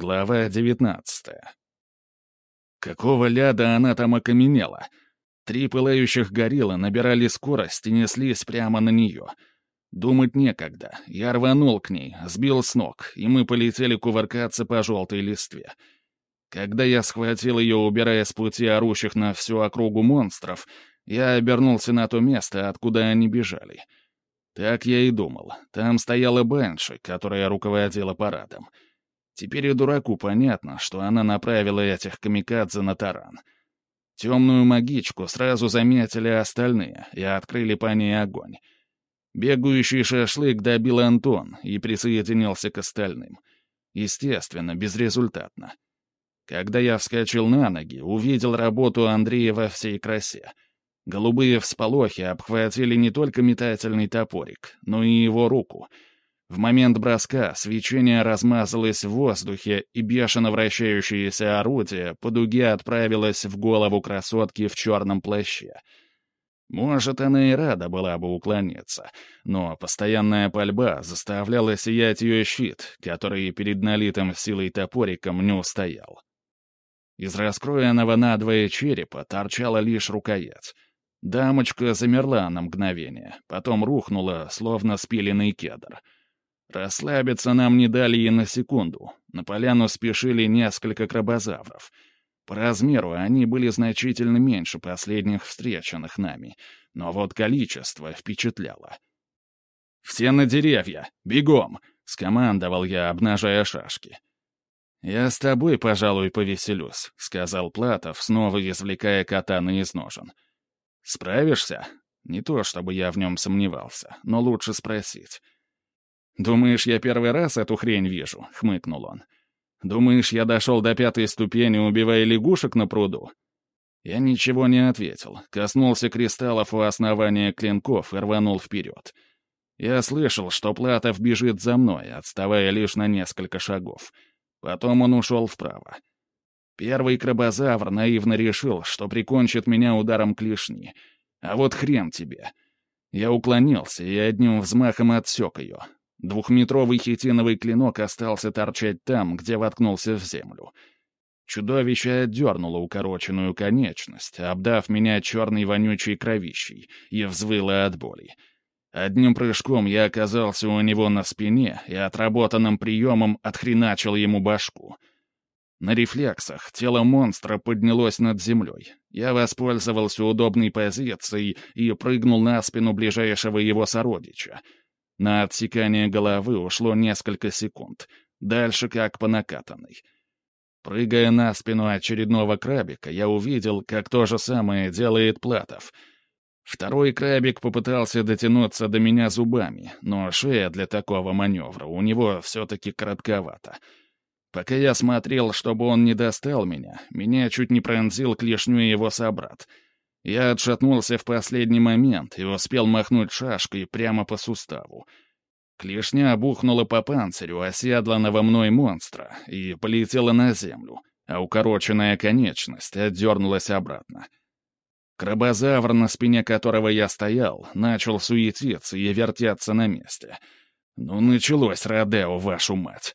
Глава девятнадцатая. Какого ляда она там окаменела? Три пылающих гориллы набирали скорость и неслись прямо на нее. Думать некогда. Я рванул к ней, сбил с ног, и мы полетели кувыркаться по желтой листве. Когда я схватил ее, убирая с пути орущих на всю округу монстров, я обернулся на то место, откуда они бежали. Так я и думал. Там стояла Бенши, которая руководила парадом. Теперь и дураку понятно, что она направила этих камикадзе на таран. Темную магичку сразу заметили остальные и открыли по ней огонь. Бегающий шашлык добил Антон и присоединился к остальным. Естественно, безрезультатно. Когда я вскочил на ноги, увидел работу Андрея во всей красе. Голубые всполохи обхватили не только метательный топорик, но и его руку — в момент броска свечение размазалось в воздухе, и бешено вращающееся орудие по дуге отправилось в голову красотки в черном плаще. Может, она и рада была бы уклониться, но постоянная пальба заставляла сиять ее щит, который перед налитым силой топориком не устоял. Из раскроенного надвое черепа торчала лишь рукоять. Дамочка замерла на мгновение, потом рухнула, словно спиленный кедр — Расслабиться нам не дали и на секунду. На поляну спешили несколько крабозавров. По размеру они были значительно меньше последних встреченных нами, но вот количество впечатляло. «Все на деревья! Бегом!» — скомандовал я, обнажая шашки. «Я с тобой, пожалуй, повеселюсь», — сказал Платов, снова извлекая катаны из ножен. «Справишься?» Не то, чтобы я в нем сомневался, но лучше спросить. «Думаешь, я первый раз эту хрень вижу?» — хмыкнул он. «Думаешь, я дошел до пятой ступени, убивая лягушек на пруду?» Я ничего не ответил, коснулся кристаллов у основания клинков и рванул вперед. Я слышал, что Платов бежит за мной, отставая лишь на несколько шагов. Потом он ушел вправо. Первый крабозавр наивно решил, что прикончит меня ударом клешни. А вот хрен тебе. Я уклонился и одним взмахом отсек ее, Двухметровый хитиновый клинок остался торчать там, где воткнулся в землю. Чудовище отдернуло укороченную конечность, обдав меня черной вонючей кровищей, и взвыло от боли. Одним прыжком я оказался у него на спине и отработанным приемом отхреначил ему башку. На рефлексах тело монстра поднялось над землей. Я воспользовался удобной позицией и прыгнул на спину ближайшего его сородича — на отсекание головы ушло несколько секунд, дальше как по накатанной. Прыгая на спину очередного крабика, я увидел, как то же самое делает Платов. Второй крабик попытался дотянуться до меня зубами, но шея для такого маневра у него все-таки коротковата. Пока я смотрел, чтобы он не достал меня, меня чуть не пронзил клешню его собрат — я отшатнулся в последний момент и успел махнуть шашкой прямо по суставу. Клешня обухнула по панцирю оседланного мной монстра и полетела на землю, а укороченная конечность отдернулась обратно. Крабозавр, на спине которого я стоял, начал суетиться и вертеться на месте. Ну, началось Родео, вашу мать.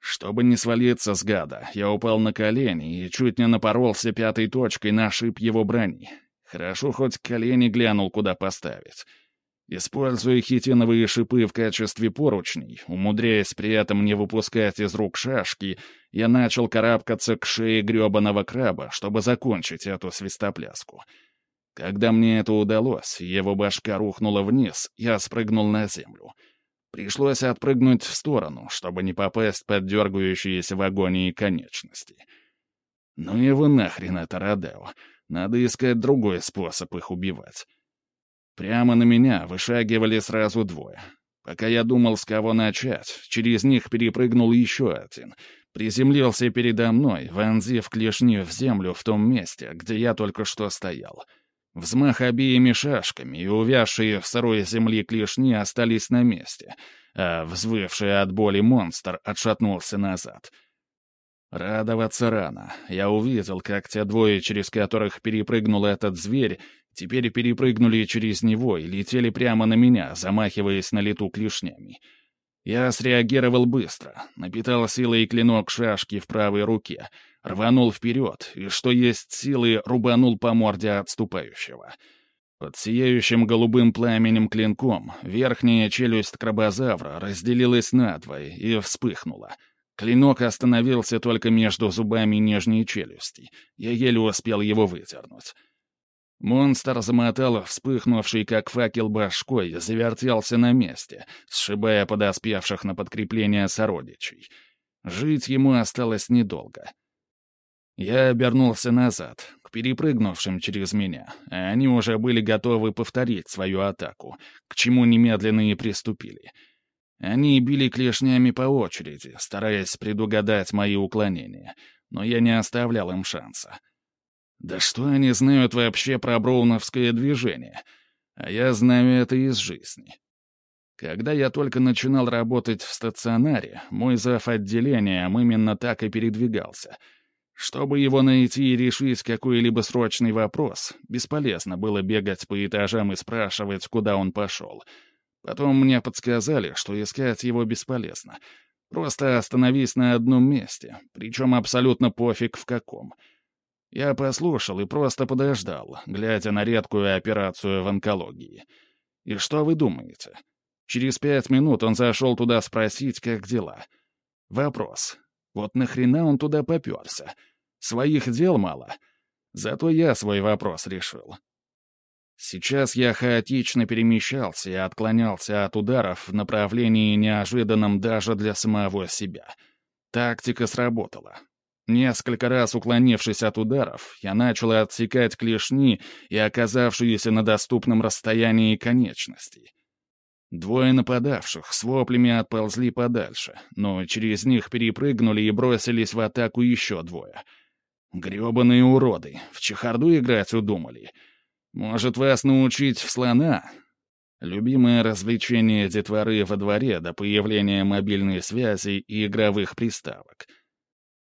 Чтобы не свалиться с гада, я упал на колени и чуть не напоролся пятой точкой на шип его брони. Хорошо хоть колени глянул, куда поставить. Используя хитиновые шипы в качестве поручней, умудряясь при этом не выпускать из рук шашки, я начал карабкаться к шее гребаного краба, чтобы закончить эту свистопляску. Когда мне это удалось, его башка рухнула вниз, я спрыгнул на землю. Пришлось отпрыгнуть в сторону, чтобы не попасть под дергающиеся в агонии конечности. Ну его нахрен это, Родео. Надо искать другой способ их убивать. Прямо на меня вышагивали сразу двое. Пока я думал, с кого начать, через них перепрыгнул еще один. Приземлился передо мной, вонзив клешни в землю в том месте, где я только что стоял. Взмах обеими шашками и увязшие в сырой земли клешни остались на месте, а взвывший от боли монстр отшатнулся назад — Радоваться рано. Я увидел, как те двое, через которых перепрыгнул этот зверь, теперь перепрыгнули через него и летели прямо на меня, замахиваясь на лету клешнями. Я среагировал быстро, напитал силой клинок шашки в правой руке, рванул вперед и, что есть силы, рубанул по морде отступающего. Под сияющим голубым пламенем клинком верхняя челюсть крабозавра разделилась надвое и вспыхнула. Клинок остановился только между зубами нижней челюсти. Я еле успел его выдернуть. Монстр замотал вспыхнувший, как факел башкой, завертелся на месте, сшибая подоспевших на подкрепление сородичей. Жить ему осталось недолго. Я обернулся назад, к перепрыгнувшим через меня, а они уже были готовы повторить свою атаку, к чему немедленно и приступили. Они били клешнями по очереди, стараясь предугадать мои уклонения, но я не оставлял им шанса. Да что они знают вообще про броуновское движение? А я знаю это из жизни. Когда я только начинал работать в стационаре, мой зав. отделением именно так и передвигался. Чтобы его найти и решить какой-либо срочный вопрос, бесполезно было бегать по этажам и спрашивать, куда он пошел. Потом мне подсказали, что искать его бесполезно. Просто остановись на одном месте, причем абсолютно пофиг в каком — я послушал и просто подождал, глядя на редкую операцию в онкологии. И что вы думаете? Через пять минут он зашел туда спросить, как дела. Вопрос. Вот нахрена он туда поперся? Своих дел мало. Зато я свой вопрос решил. Сейчас я хаотично перемещался и отклонялся от ударов в направлении неожиданном даже для самого себя. Тактика сработала. Несколько раз уклонившись от ударов, я начал отсекать клешни и оказавшиеся на доступном расстоянии конечностей. Двое нападавших с воплями отползли подальше, но через них перепрыгнули и бросились в атаку еще двое. Гребаные уроды, в чехарду играть удумали. Может, вас научить в слона? Любимое развлечение детворы во дворе до появления мобильной связи и игровых приставок —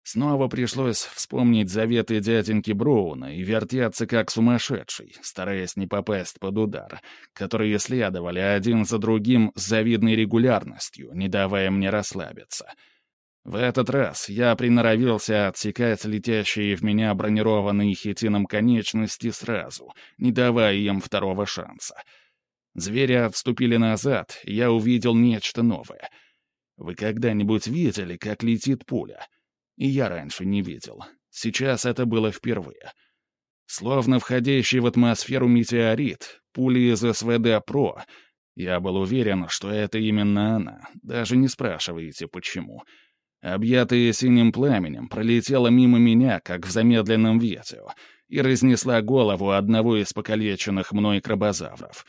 Снова пришлось вспомнить заветы дяденьки Броуна и вертеться как сумасшедший, стараясь не попасть под удар, которые следовали один за другим с завидной регулярностью, не давая мне расслабиться. В этот раз я приноровился отсекать летящие в меня бронированные хитином конечности сразу, не давая им второго шанса. Звери отступили назад, я увидел нечто новое. Вы когда-нибудь видели, как летит пуля — и я раньше не видел. Сейчас это было впервые. Словно входящий в атмосферу метеорит, пули из СВД ПРО. Я был уверен, что это именно она. Даже не спрашивайте, почему. Объятая синим пламенем, пролетела мимо меня, как в замедленном видео, и разнесла голову одного из покалеченных мной крабозавров.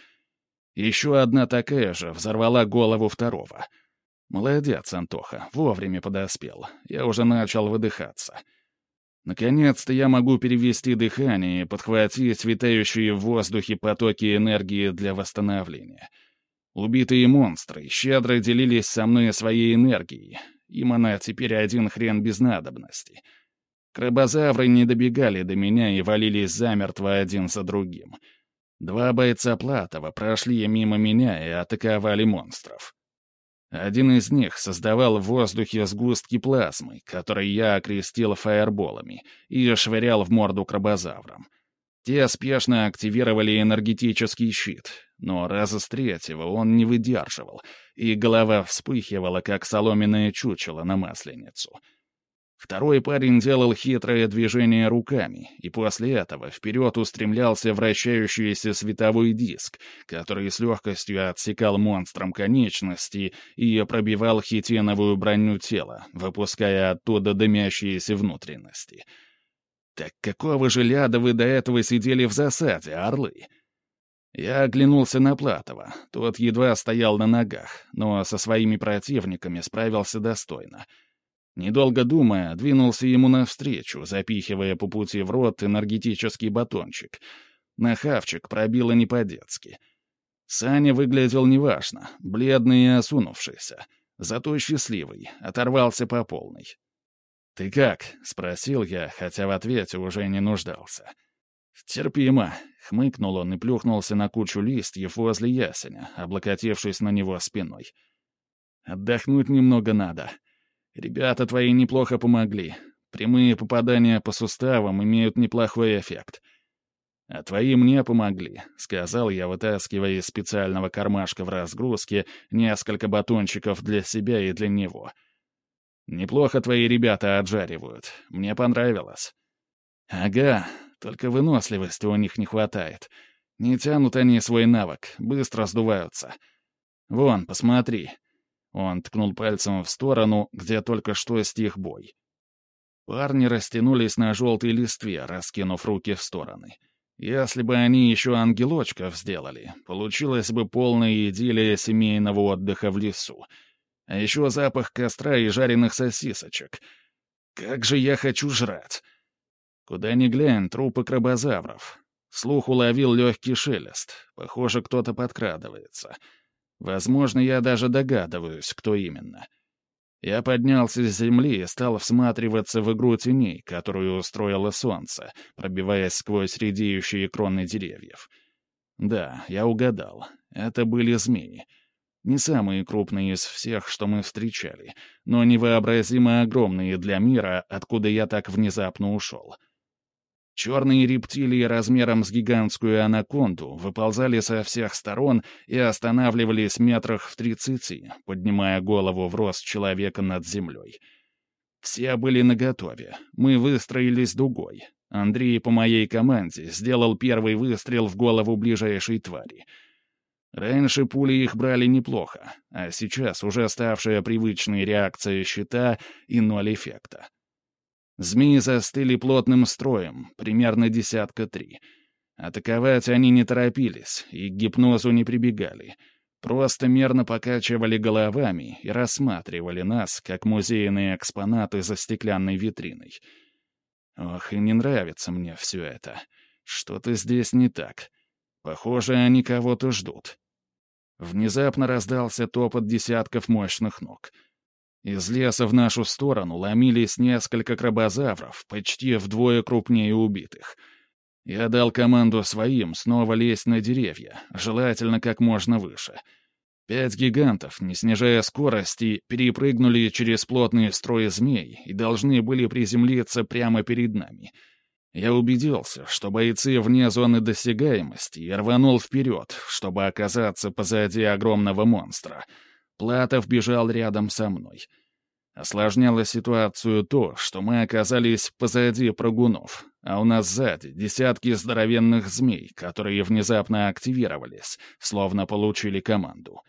Еще одна такая же взорвала голову второго — «Молодец, Антоха, вовремя подоспел. Я уже начал выдыхаться. Наконец-то я могу перевести дыхание и подхватить витающие в воздухе потоки энергии для восстановления. Убитые монстры щедро делились со мной своей энергией. Им она теперь один хрен без надобности. Крабозавры не добегали до меня и валились замертво один за другим. Два бойца Платова прошли мимо меня и атаковали монстров. Один из них создавал в воздухе сгустки плазмы, которые я окрестил фаерболами, и швырял в морду крабозаврам. Те спешно активировали энергетический щит, но раза с третьего он не выдерживал, и голова вспыхивала, как соломенное чучело на масленицу — Второй парень делал хитрое движение руками, и после этого вперед устремлялся вращающийся световой диск, который с легкостью отсекал монстрам конечности и пробивал хитиновую броню тела, выпуская оттуда дымящиеся внутренности. «Так какого же ляда вы до этого сидели в засаде, орлы?» Я оглянулся на Платова. Тот едва стоял на ногах, но со своими противниками справился достойно — Недолго думая, двинулся ему навстречу, запихивая по пути в рот энергетический батончик. Нахавчик пробило не по-детски. Саня выглядел неважно, бледный и осунувшийся, зато счастливый, оторвался по полной. «Ты как?» — спросил я, хотя в ответе уже не нуждался. «Терпимо», — хмыкнул он и плюхнулся на кучу листьев возле ясеня, облокотившись на него спиной. Отдохнуть немного надо. Ребята твои неплохо помогли. Прямые попадания по суставам имеют неплохой эффект. А твои мне помогли, — сказал я, вытаскивая из специального кармашка в разгрузке несколько батончиков для себя и для него. Неплохо твои ребята отжаривают. Мне понравилось. Ага, только выносливости у них не хватает. Не тянут они свой навык, быстро сдуваются. Вон, посмотри. Он ткнул пальцем в сторону, где только что стих бой. Парни растянулись на желтой листве, раскинув руки в стороны. Если бы они еще ангелочков сделали, получилось бы полная идиллия семейного отдыха в лесу. А еще запах костра и жареных сосисочек. Как же я хочу жрать! Куда ни глянь, трупы крабозавров. Слух уловил легкий шелест. Похоже, кто-то подкрадывается. — Возможно, я даже догадываюсь, кто именно. Я поднялся с земли и стал всматриваться в игру теней, которую устроило солнце, пробиваясь сквозь редеющие кроны деревьев. Да, я угадал. Это были змеи. Не самые крупные из всех, что мы встречали, но невообразимо огромные для мира, откуда я так внезапно ушел. — Черные рептилии размером с гигантскую анаконду выползали со всех сторон и останавливались метрах в тридцати, поднимая голову в рост человека над землей. Все были наготове. Мы выстроились дугой. Андрей по моей команде сделал первый выстрел в голову ближайшей твари. Раньше пули их брали неплохо, а сейчас уже ставшая привычной реакция щита и ноль эффекта. Змеи застыли плотным строем, примерно десятка три. Атаковать они не торопились и к гипнозу не прибегали. Просто мерно покачивали головами и рассматривали нас, как музейные экспонаты за стеклянной витриной. Ох, и не нравится мне все это. Что-то здесь не так. Похоже, они кого-то ждут. Внезапно раздался топот десятков мощных ног — из леса в нашу сторону ломились несколько крабозавров, почти вдвое крупнее убитых. Я дал команду своим снова лезть на деревья, желательно как можно выше. Пять гигантов, не снижая скорости, перепрыгнули через плотные строи змей и должны были приземлиться прямо перед нами. Я убедился, что бойцы вне зоны досягаемости, и рванул вперед, чтобы оказаться позади огромного монстра — Платов бежал рядом со мной. Осложняло ситуацию то, что мы оказались позади прыгунов, а у нас сзади десятки здоровенных змей, которые внезапно активировались, словно получили команду.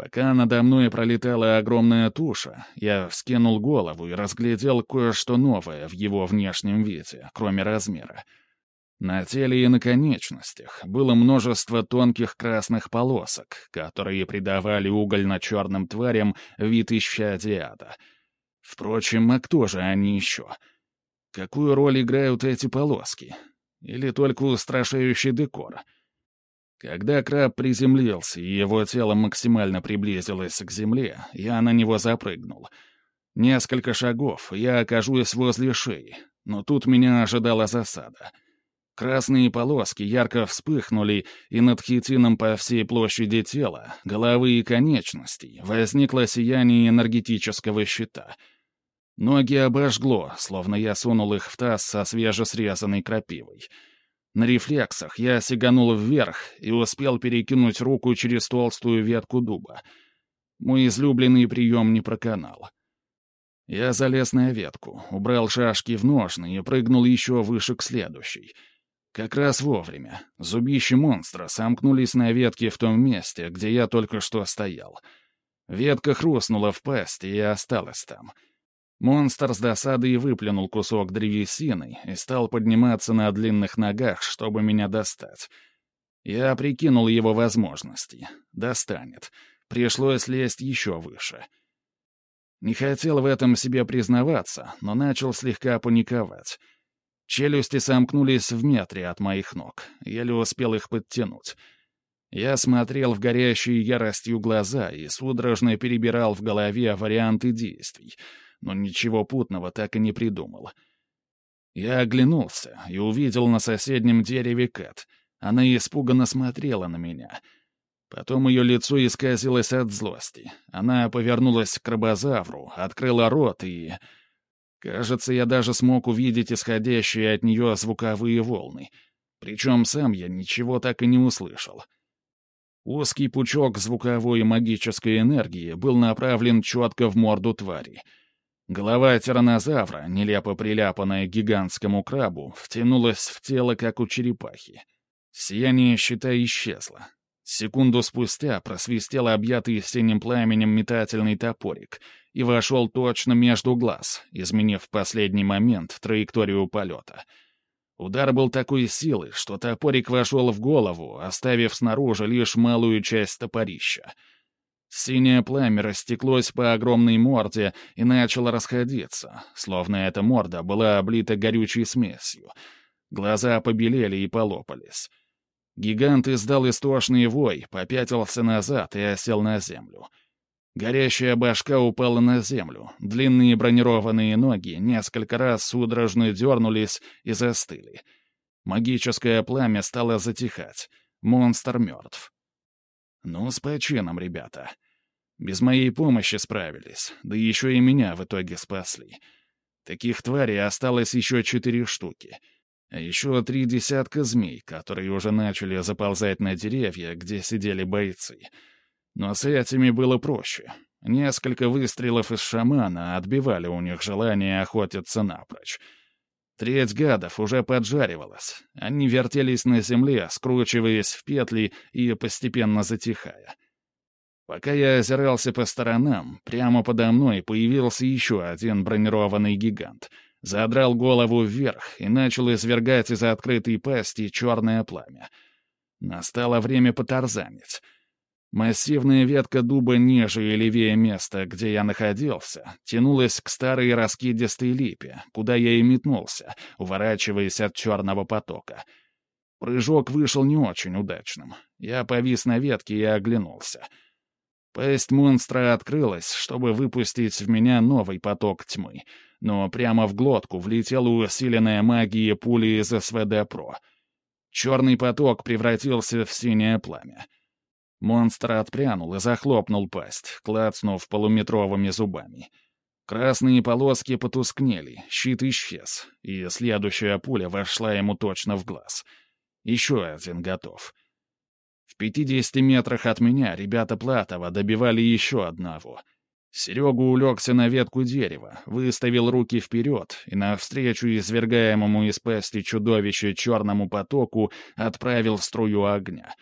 Пока надо мной пролетала огромная туша, я вскинул голову и разглядел кое-что новое в его внешнем виде, кроме размера — на теле и на конечностях было множество тонких красных полосок, которые придавали угольно-черным тварям вид исчадия ада. Впрочем, а кто же они еще? Какую роль играют эти полоски? Или только устрашающий декор? Когда краб приземлился и его тело максимально приблизилось к земле, я на него запрыгнул. Несколько шагов, я окажусь возле шеи, но тут меня ожидала засада — Красные полоски ярко вспыхнули, и над хитином по всей площади тела, головы и конечностей возникло сияние энергетического щита. Ноги обожгло, словно я сунул их в таз со свежесрезанной крапивой. На рефлексах я сиганул вверх и успел перекинуть руку через толстую ветку дуба. Мой излюбленный прием не проканал. Я залез на ветку, убрал шашки в ножны и прыгнул еще выше к следующей — как раз вовремя. Зубища монстра сомкнулись на ветке в том месте, где я только что стоял. Ветка хрустнула в пасти и осталась там. Монстр с досадой выплюнул кусок древесины и стал подниматься на длинных ногах, чтобы меня достать. Я прикинул его возможности. Достанет. Пришлось лезть еще выше. Не хотел в этом себе признаваться, но начал слегка паниковать. Челюсти сомкнулись в метре от моих ног. Еле успел их подтянуть. Я смотрел в горящие яростью глаза и судорожно перебирал в голове варианты действий, но ничего путного так и не придумал. Я оглянулся и увидел на соседнем дереве Кэт. Она испуганно смотрела на меня. Потом ее лицо исказилось от злости. Она повернулась к крабозавру, открыла рот и... Кажется, я даже смог увидеть исходящие от нее звуковые волны. Причем сам я ничего так и не услышал. Узкий пучок звуковой и магической энергии был направлен четко в морду твари. Голова тиранозавра, нелепо приляпанная гигантскому крабу, втянулась в тело, как у черепахи. Сияние щита исчезло. Секунду спустя просвистел объятый синим пламенем метательный топорик и вошел точно между глаз, изменив в последний момент траекторию полета. Удар был такой силы, что топорик вошел в голову, оставив снаружи лишь малую часть топорища. Синее пламя растеклось по огромной морде и начало расходиться, словно эта морда была облита горючей смесью. Глаза побелели и полопались. Гигант издал истошный вой, попятился назад и осел на землю. Горящая башка упала на землю, длинные бронированные ноги несколько раз судорожно дернулись и застыли. Магическое пламя стало затихать. Монстр мертв. Ну, с почином, ребята. Без моей помощи справились, да еще и меня в итоге спасли. Таких тварей осталось еще четыре штуки — а еще три десятка змей, которые уже начали заползать на деревья, где сидели бойцы. Но с этими было проще. Несколько выстрелов из шамана отбивали у них желание охотиться напрочь. Треть гадов уже поджаривалась. Они вертелись на земле, скручиваясь в петли и постепенно затихая. Пока я озирался по сторонам, прямо подо мной появился еще один бронированный гигант — задрал голову вверх и начал извергать из открытой пасти черное пламя. Настало время потарзанить. Массивная ветка дуба ниже и левее места, где я находился, тянулась к старой раскидистой липе, куда я и метнулся, уворачиваясь от черного потока. Прыжок вышел не очень удачным. Я повис на ветке и оглянулся. Пасть монстра открылась, чтобы выпустить в меня новый поток тьмы — но прямо в глотку влетела усиленная магия пули из СВД-ПРО. Черный поток превратился в синее пламя. Монстр отпрянул и захлопнул пасть, клацнув полуметровыми зубами. Красные полоски потускнели, щит исчез, и следующая пуля вошла ему точно в глаз. Еще один готов. В пятидесяти метрах от меня ребята Платова добивали еще одного — Серега улегся на ветку дерева, выставил руки вперед и навстречу извергаемому из пасти чудовища черному потоку отправил струю огня.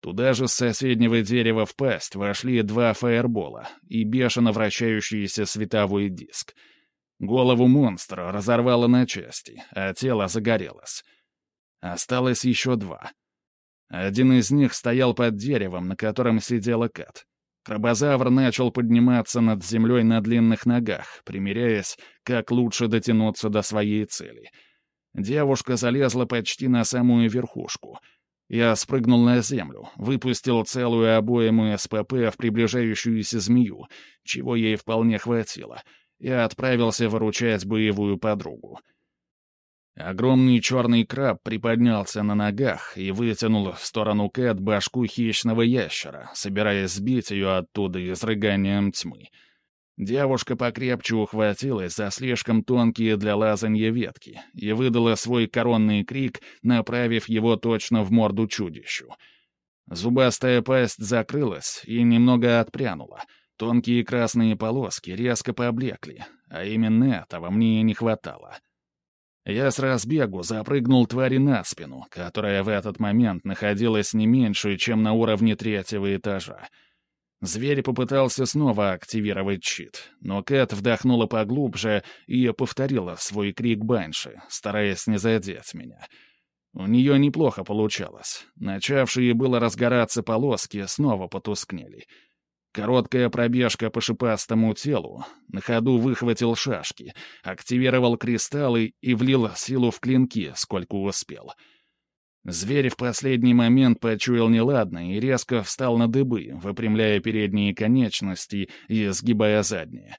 Туда же с соседнего дерева в пасть вошли два фаербола и бешено вращающийся световой диск. Голову монстра разорвало на части, а тело загорелось. Осталось еще два. Один из них стоял под деревом, на котором сидела Кат. Крабозавр начал подниматься над землей на длинных ногах, примеряясь, как лучше дотянуться до своей цели. Девушка залезла почти на самую верхушку. Я спрыгнул на землю, выпустил целую обойму СПП в приближающуюся змею, чего ей вполне хватило, и отправился выручать боевую подругу. Огромный черный краб приподнялся на ногах и вытянул в сторону Кэт башку хищного ящера, собираясь сбить ее оттуда изрыганием тьмы. Девушка покрепче ухватилась за слишком тонкие для лазанья ветки и выдала свой коронный крик, направив его точно в морду чудищу. Зубастая пасть закрылась и немного отпрянула. Тонкие красные полоски резко поблекли, а именно этого мне и не хватало — я с разбегу запрыгнул твари на спину, которая в этот момент находилась не меньше, чем на уровне третьего этажа. Зверь попытался снова активировать щит, но Кэт вдохнула поглубже и повторила свой крик Банши, стараясь не задеть меня. У нее неплохо получалось. Начавшие было разгораться полоски снова потускнели — Короткая пробежка по шипастому телу, на ходу выхватил шашки, активировал кристаллы и влил силу в клинки, сколько успел. Зверь в последний момент почуял неладно и резко встал на дыбы, выпрямляя передние конечности и сгибая задние.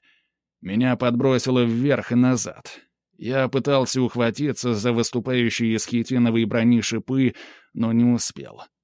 Меня подбросило вверх и назад. Я пытался ухватиться за выступающие из хитиновой брони шипы, но не успел. —